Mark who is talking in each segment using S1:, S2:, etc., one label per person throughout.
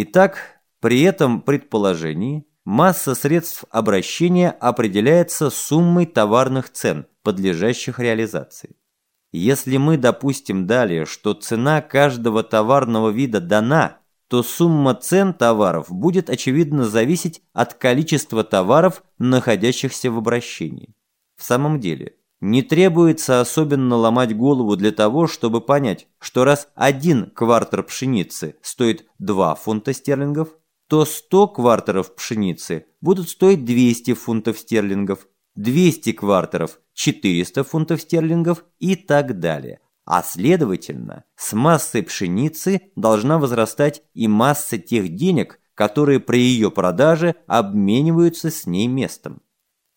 S1: Итак, при этом предположении масса средств обращения определяется суммой товарных цен, подлежащих реализации. Если мы допустим далее, что цена каждого товарного вида дана, то сумма цен товаров будет очевидно зависеть от количества товаров, находящихся в обращении. В самом деле, не требуется особенно ломать голову для того, чтобы понять, что раз один квартер пшеницы стоит 2 фунта стерлингов, то 100 квартеров пшеницы будут стоить 200 фунтов стерлингов, 200 квартеров – 400 фунтов стерлингов и так далее. А следовательно, с массой пшеницы должна возрастать и масса тех денег, которые при ее продаже обмениваются с ней местом.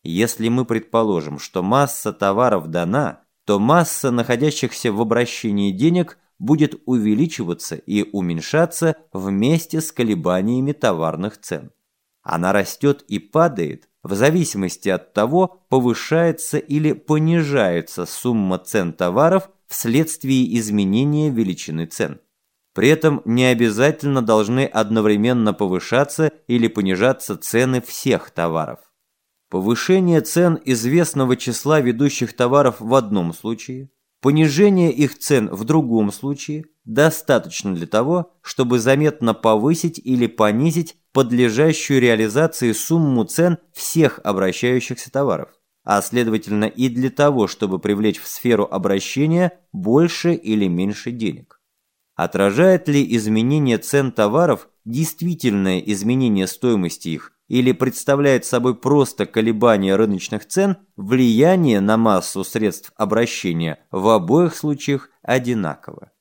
S1: Если мы предположим, что масса товаров дана, то масса находящихся в обращении денег будет увеличиваться и уменьшаться вместе с колебаниями товарных цен. Она растет и падает в зависимости от того, повышается или понижается сумма цен товаров вследствие изменения величины цен. При этом не обязательно должны одновременно повышаться или понижаться цены всех товаров. Повышение цен известного числа ведущих товаров в одном случае, понижение их цен в другом случае достаточно для того, чтобы заметно повысить или понизить подлежащую реализации сумму цен всех обращающихся товаров, а следовательно и для того, чтобы привлечь в сферу обращения больше или меньше денег. Отражает ли изменение цен товаров действительное изменение стоимости их или представляет собой просто колебание рыночных цен, влияние на массу средств обращения в обоих случаях одинаково.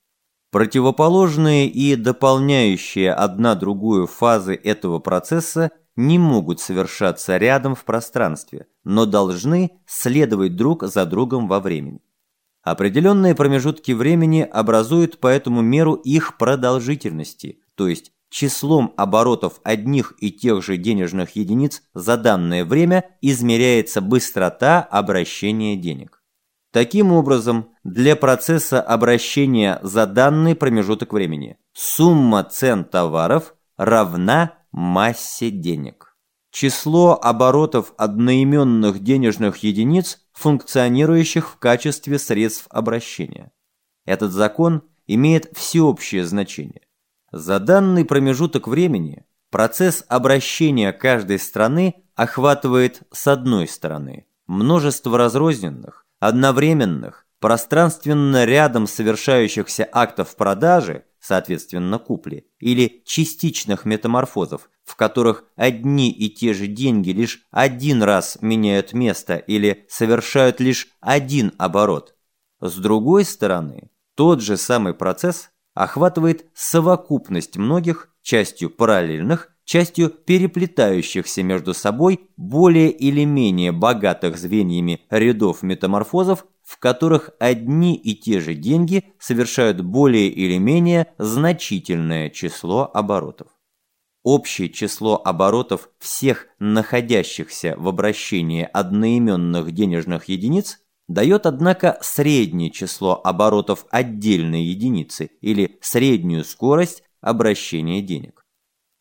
S1: Противоположные и дополняющие одна другую фазы этого процесса не могут совершаться рядом в пространстве, но должны следовать друг за другом во времени. Определенные промежутки времени образуют поэтому меру их продолжительности, то есть числом оборотов одних и тех же денежных единиц за данное время измеряется быстрота обращения денег. Таким образом, для процесса обращения за данный промежуток времени сумма цен товаров равна массе денег. Число оборотов одноименных денежных единиц, функционирующих в качестве средств обращения. Этот закон имеет всеобщее значение. За данный промежуток времени процесс обращения каждой страны охватывает с одной стороны множество разрозненных, одновременных, пространственно рядом совершающихся актов продажи, соответственно купли, или частичных метаморфозов, в которых одни и те же деньги лишь один раз меняют место или совершают лишь один оборот. С другой стороны, тот же самый процесс охватывает совокупность многих, частью параллельных, частью переплетающихся между собой более или менее богатых звеньями рядов метаморфозов, в которых одни и те же деньги совершают более или менее значительное число оборотов. Общее число оборотов всех находящихся в обращении одноименных денежных единиц дает, однако, среднее число оборотов отдельной единицы или среднюю скорость обращения денег.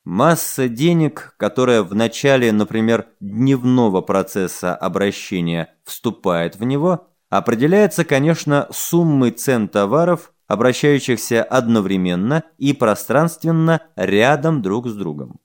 S1: Масса денег, которая в начале, например, дневного процесса обращения вступает в него, определяется, конечно, суммой цен товаров, обращающихся одновременно и пространственно рядом друг с другом.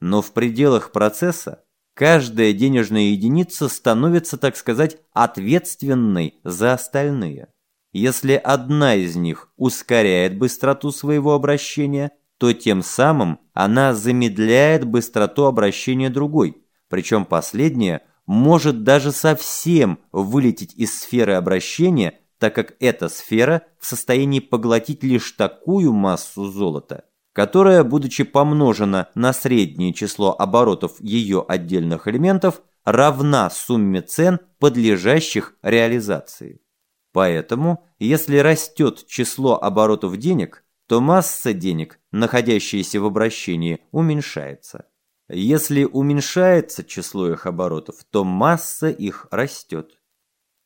S1: Но в пределах процесса каждая денежная единица становится, так сказать, ответственной за остальные. Если одна из них ускоряет быстроту своего обращения, то тем самым она замедляет быстроту обращения другой, причем последняя может даже совсем вылететь из сферы обращения, так как эта сфера в состоянии поглотить лишь такую массу золота, которая, будучи помножена на среднее число оборотов ее отдельных элементов, равна сумме цен, подлежащих реализации. Поэтому, если растет число оборотов денег, то масса денег, находящаяся в обращении, уменьшается. Если уменьшается число их оборотов, то масса их растет.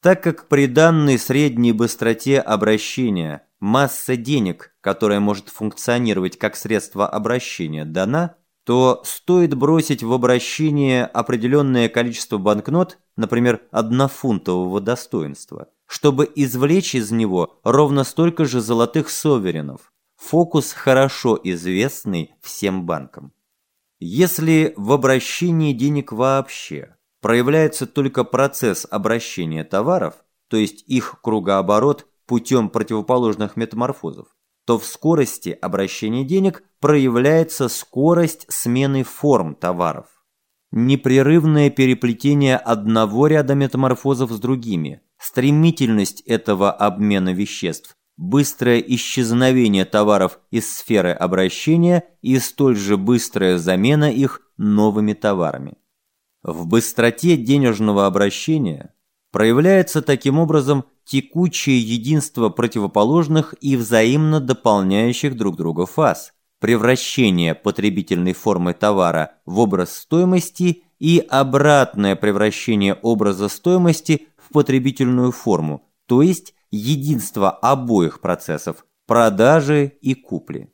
S1: Так как при данной средней быстроте обращения масса денег, которая может функционировать как средство обращения, дана, то стоит бросить в обращение определенное количество банкнот, например, однофунтового достоинства, чтобы извлечь из него ровно столько же золотых соверенов. Фокус хорошо известный всем банкам. Если в обращении денег вообще проявляется только процесс обращения товаров, то есть их кругооборот путем противоположных метаморфозов, то в скорости обращения денег проявляется скорость смены форм товаров. Непрерывное переплетение одного ряда метаморфозов с другими, стремительность этого обмена веществ, быстрое исчезновение товаров из сферы обращения и столь же быстрая замена их новыми товарами. В быстроте денежного обращения проявляется таким образом текучее единство противоположных и взаимно дополняющих друг друга фаз, превращение потребительной формы товара в образ стоимости и обратное превращение образа стоимости в потребительную форму, то есть единство обоих процессов – продажи и купли.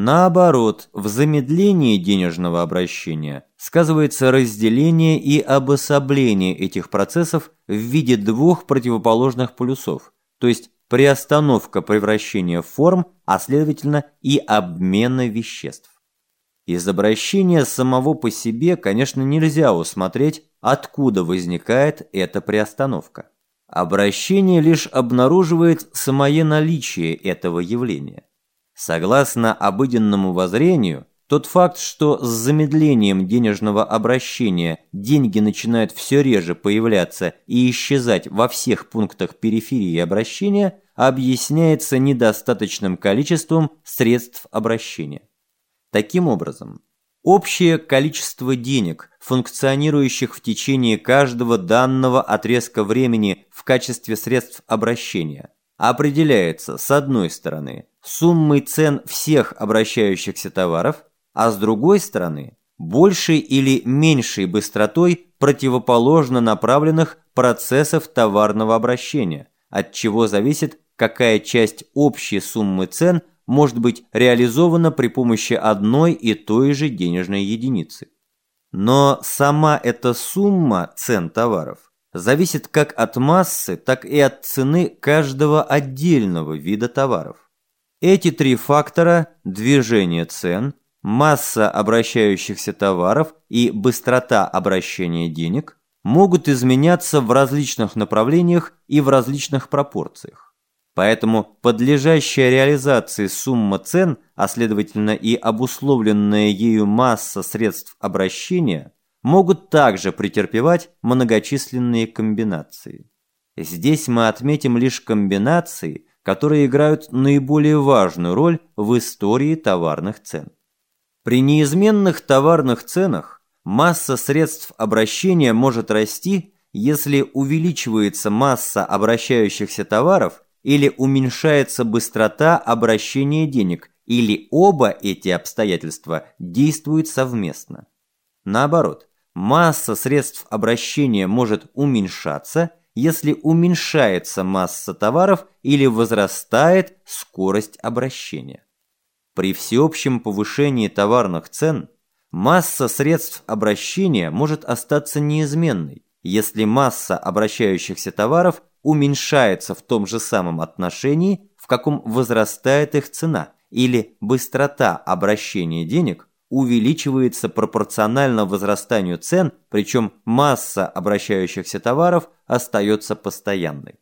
S1: Наоборот, в замедлении денежного обращения сказывается разделение и обособление этих процессов в виде двух противоположных полюсов, то есть приостановка превращения форм, а следовательно и обмена веществ. Из обращения самого по себе, конечно, нельзя усмотреть, откуда возникает эта приостановка. Обращение лишь обнаруживает самое наличие этого явления. Согласно обыденному воззрению, тот факт, что с замедлением денежного обращения деньги начинают все реже появляться и исчезать во всех пунктах периферии обращения, объясняется недостаточным количеством средств обращения. Таким образом, общее количество денег, функционирующих в течение каждого данного отрезка времени в качестве средств обращения, определяется, с одной стороны, суммой цен всех обращающихся товаров, а с другой стороны, большей или меньшей быстротой противоположно направленных процессов товарного обращения, от чего зависит, какая часть общей суммы цен может быть реализована при помощи одной и той же денежной единицы. Но сама эта сумма цен товаров зависит как от массы, так и от цены каждого отдельного вида товаров. Эти три фактора – движение цен, масса обращающихся товаров и быстрота обращения денег – могут изменяться в различных направлениях и в различных пропорциях. Поэтому подлежащая реализации сумма цен, а следовательно и обусловленная ею масса средств обращения, могут также претерпевать многочисленные комбинации. Здесь мы отметим лишь комбинации – которые играют наиболее важную роль в истории товарных цен. При неизменных товарных ценах масса средств обращения может расти, если увеличивается масса обращающихся товаров или уменьшается быстрота обращения денег, или оба эти обстоятельства действуют совместно. Наоборот, масса средств обращения может уменьшаться, если уменьшается масса товаров или возрастает скорость обращения. При всеобщем повышении товарных цен масса средств обращения может остаться неизменной, если масса обращающихся товаров уменьшается в том же самом отношении, в каком возрастает их цена, или быстрота обращения денег увеличивается пропорционально возрастанию цен, причем масса обращающихся товаров остается постоянной.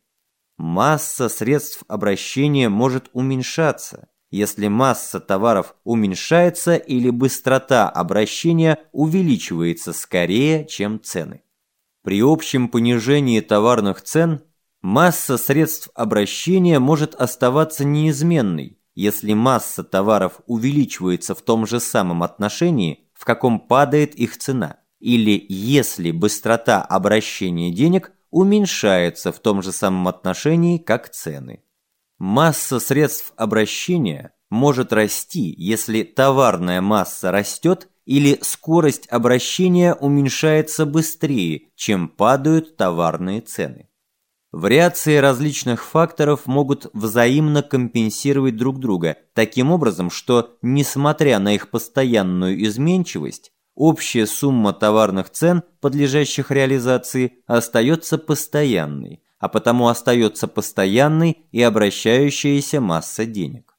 S1: Масса средств обращения может уменьшаться, если масса товаров уменьшается или быстрота обращения увеличивается скорее, чем цены. При общем понижении товарных цен масса средств обращения может оставаться неизменной, если масса товаров увеличивается в том же самом отношении, в каком падает их цена, или если быстрота обращения денег уменьшается в том же самом отношении, как цены. Масса средств обращения может расти, если товарная масса растет или скорость обращения уменьшается быстрее, чем падают товарные цены. Вариации различных факторов могут взаимно компенсировать друг друга таким образом, что, несмотря на их постоянную изменчивость, общая сумма товарных цен, подлежащих реализации, остается постоянной, а потому остается постоянной и обращающаяся масса денег.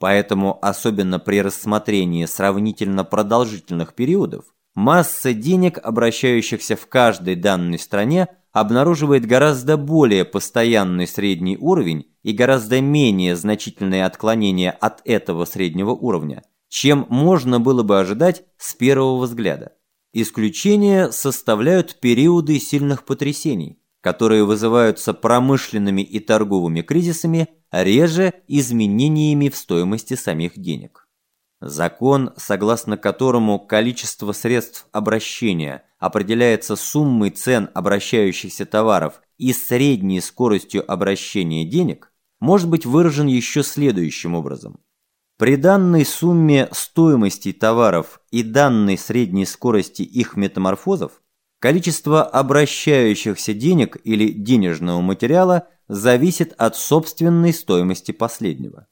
S1: Поэтому, особенно при рассмотрении сравнительно продолжительных периодов, масса денег, обращающихся в каждой данной стране, обнаруживает гораздо более постоянный средний уровень и гораздо менее значительные отклонения от этого среднего уровня, чем можно было бы ожидать с первого взгляда. Исключение составляют периоды сильных потрясений, которые вызываются промышленными и торговыми кризисами, реже изменениями в стоимости самих денег. Закон, согласно которому количество средств обращения определяется суммой цен обращающихся товаров и средней скоростью обращения денег, может быть выражен еще следующим образом. При данной сумме стоимости товаров и данной средней скорости их метаморфозов, количество обращающихся денег или денежного материала зависит от собственной стоимости последнего.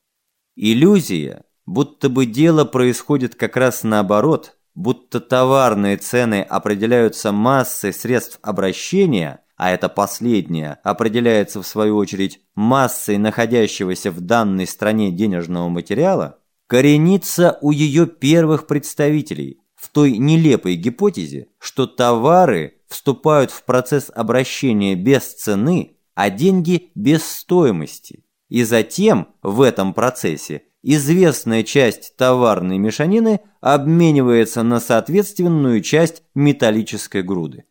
S1: Иллюзия – будто бы дело происходит как раз наоборот, будто товарные цены определяются массой средств обращения, а это последнее определяется в свою очередь массой находящегося в данной стране денежного материала, коренится у ее первых представителей в той нелепой гипотезе, что товары вступают в процесс обращения без цены, а деньги без стоимости. И затем в этом процессе известная часть товарной мешанины обменивается на соответственную часть металлической груды.